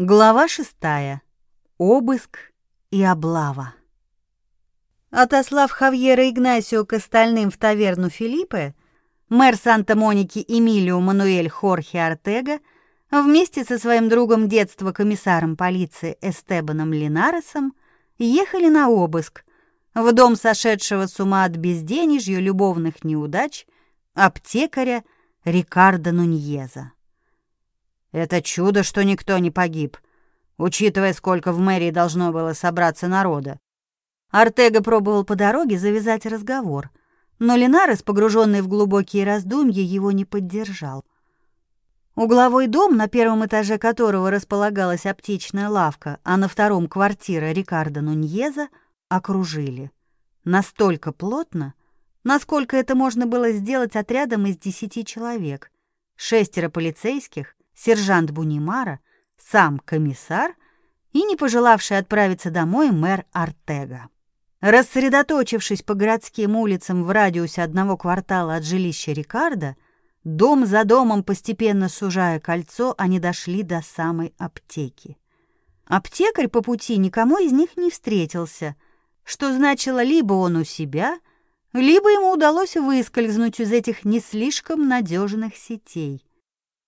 Глава шестая. Обыск и облава. Отослав Хавьера Игнасио к остальным в таверну Филиппе, мэр Санта-Моники Эмилио Мануэль Хорхе Артега вместе со своим другом детства комиссаром полиции Эстебаном Линаресом ехали на обыск в дом сошедшего с ума от безденежья любовных неудач аптекаря Рикардо Нуньеза. Это чудо, что никто не погиб, учитывая, сколько в мэрии должно было собраться народа. Артега пробовал по дороге завязать разговор, но Линарес, погруженный в глубокие раздумья, его не поддержал. Угловой дом, на первом этаже которого располагалась аптечная лавка, а на втором квартира Рикардо Нуньеза, окружили. Настолько плотно, насколько это можно было сделать отрядом из десяти человек. Шестеро полицейских, сержант Бунимара, сам комиссар и не пожелавший отправиться домой мэр Артега. Рассредоточившись по городским улицам в радиусе одного квартала от жилища Рикардо, дом за домом постепенно сужая кольцо, они дошли до самой аптеки. Аптекарь по пути никому из них не встретился, что значило либо он у себя, либо ему удалось выскользнуть из этих не слишком надежных сетей.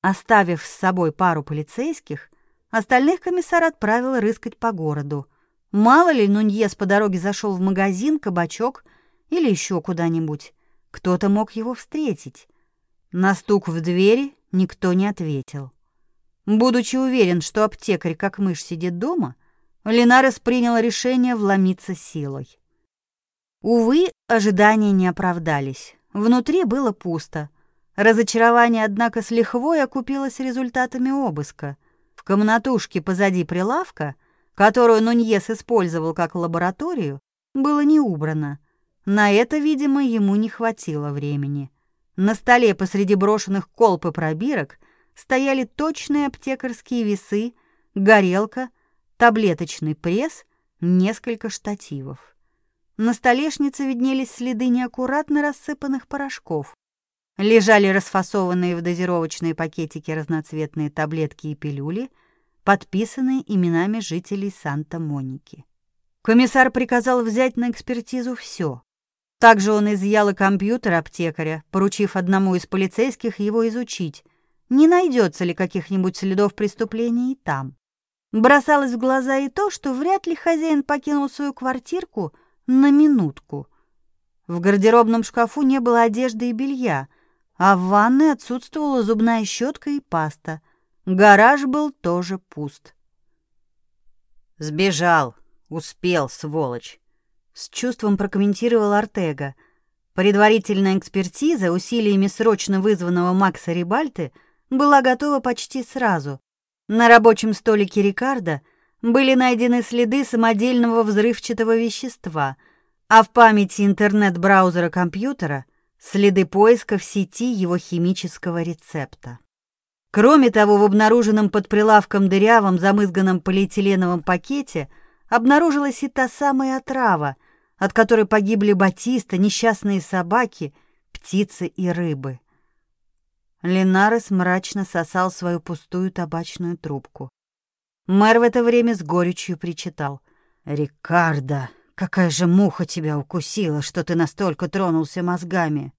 Оставив с собой пару полицейских, остальных комиссар отправил рыскать по городу. Мало ли Нуньес по дороге зашел в магазин, кабачок или еще куда-нибудь. Кто-то мог его встретить. На стук в двери никто не ответил. Будучи уверен, что аптекарь как мышь сидит дома, Ленарес принял решение вломиться силой. Увы, ожидания не оправдались. Внутри было пусто — Разочарование, однако, с лихвой окупилось результатами обыска. В комнатушке позади прилавка, которую Нуньес использовал как лабораторию, было не убрано. На это, видимо, ему не хватило времени. На столе посреди брошенных колб и пробирок стояли точные аптекарские весы, горелка, таблеточный пресс, несколько штативов. На столешнице виднелись следы неаккуратно рассыпанных порошков. Лежали расфасованные в дозировочные пакетики разноцветные таблетки и пилюли, подписанные именами жителей Санта-Моники. Комиссар приказал взять на экспертизу все. Также он изъял и компьютер аптекаря, поручив одному из полицейских его изучить, не найдется ли каких-нибудь следов преступления и там. Бросалось в глаза и то, что вряд ли хозяин покинул свою квартирку на минутку. В гардеробном шкафу не было одежды и белья — а в ванной отсутствовала зубная щетка и паста. Гараж был тоже пуст. «Сбежал, успел, сволочь», — с чувством прокомментировал Артега. Предварительная экспертиза усилиями срочно вызванного Макса Рибальты была готова почти сразу. На рабочем столике Рикардо были найдены следы самодельного взрывчатого вещества, а в памяти интернет-браузера компьютера следы поиска в сети его химического рецепта. Кроме того, в обнаруженном под прилавком дырявом замызганном полиэтиленовом пакете обнаружилась и та самая отрава, от которой погибли Батиста, несчастные собаки, птицы и рыбы. Ленарес мрачно сосал свою пустую табачную трубку. Мэр в это время с горечью причитал. «Рикардо, Какая же муха тебя укусила, что ты настолько тронулся мозгами?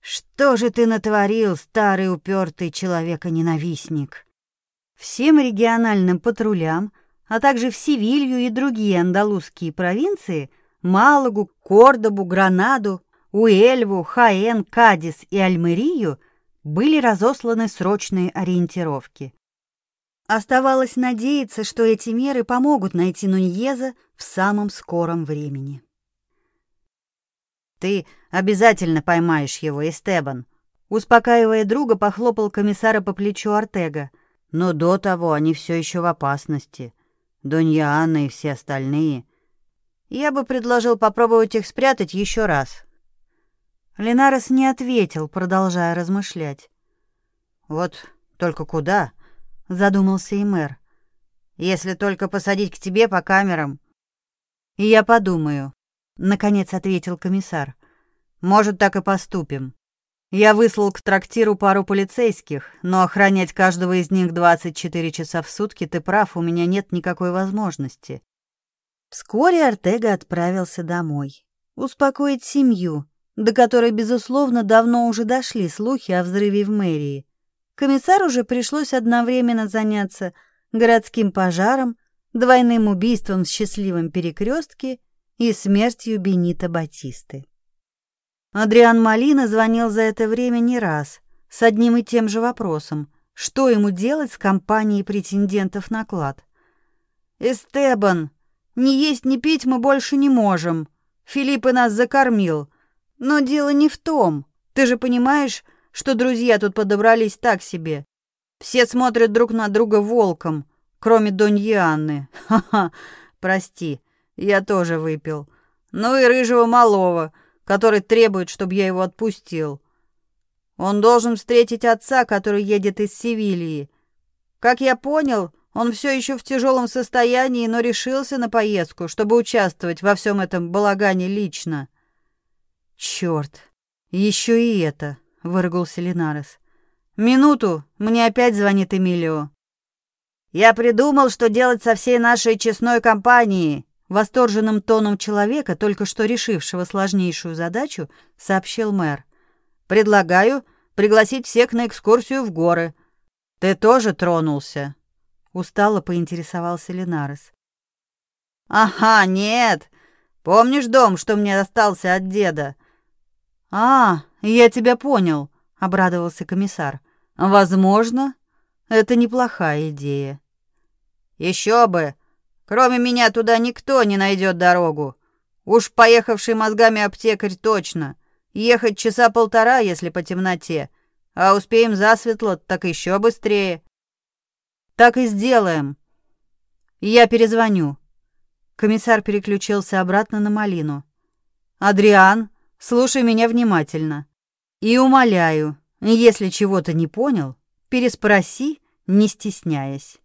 Что же ты натворил, старый упертый человека-ненавистник? Всем региональным патрулям, а также в Севилью и другие андалузские провинции, Малагу, Кордобу, Гранаду, Уэльву, Хаэн, Кадис и Альмерию были разосланы срочные ориентировки. Оставалось надеяться, что эти меры помогут найти Нуньеза в самом скором времени. «Ты обязательно поймаешь его, Эстебан», успокаивая друга, похлопал комиссара по плечу Артега. «Но до того они все еще в опасности. Донья Анна и все остальные. Я бы предложил попробовать их спрятать еще раз». Ленарес не ответил, продолжая размышлять. «Вот только куда?» задумался и мэр. Если только посадить к тебе по камерам. Я подумаю, наконец ответил комиссар. Может, так и поступим. Я выслал к трактиру пару полицейских, но охранять каждого из них 24 часа в сутки, ты прав, у меня нет никакой возможности. Вскоре Артега отправился домой. Успокоить семью, до которой, безусловно, давно уже дошли слухи о взрыве в мэрии. Комиссару же пришлось одновременно заняться городским пожаром, двойным убийством в счастливом перекрестке и смертью Бенита Батисты. Адриан Малина звонил за это время не раз, с одним и тем же вопросом, что ему делать с компанией претендентов на клад. «Эстебан, ни есть, ни пить мы больше не можем. Филипп и нас закормил. Но дело не в том. Ты же понимаешь, что друзья тут подобрались так себе. Все смотрят друг на друга волком, кроме Доньи Анны. Ха-ха, прости, я тоже выпил. Ну и рыжего малого — который требует, чтобы я его отпустил. Он должен встретить отца, который едет из Севильи. Как я понял, он все еще в тяжелом состоянии, но решился на поездку, чтобы участвовать во всем этом балагане лично. Черт, еще и это, выругался Линарес. Минуту, мне опять звонит Эмилио. Я придумал, что делать со всей нашей честной компанией. Восторженным тоном человека, только что решившего сложнейшую задачу, сообщил мэр. «Предлагаю пригласить всех на экскурсию в горы. Ты тоже тронулся?» Устало поинтересовался Ленарес. «Ага, нет. Помнишь дом, что мне остался от деда?» «А, я тебя понял», — обрадовался комиссар. «Возможно, это неплохая идея». «Еще бы! Кроме меня туда никто не найдет дорогу. Уж поехавший мозгами аптекарь точно. Ехать часа полтора, если по темноте. А успеем засветло, так еще быстрее. Так и сделаем. Я перезвоню. Комиссар переключился обратно на Малину. Адриан, слушай меня внимательно. И умоляю, если чего-то не понял, переспроси, не стесняясь.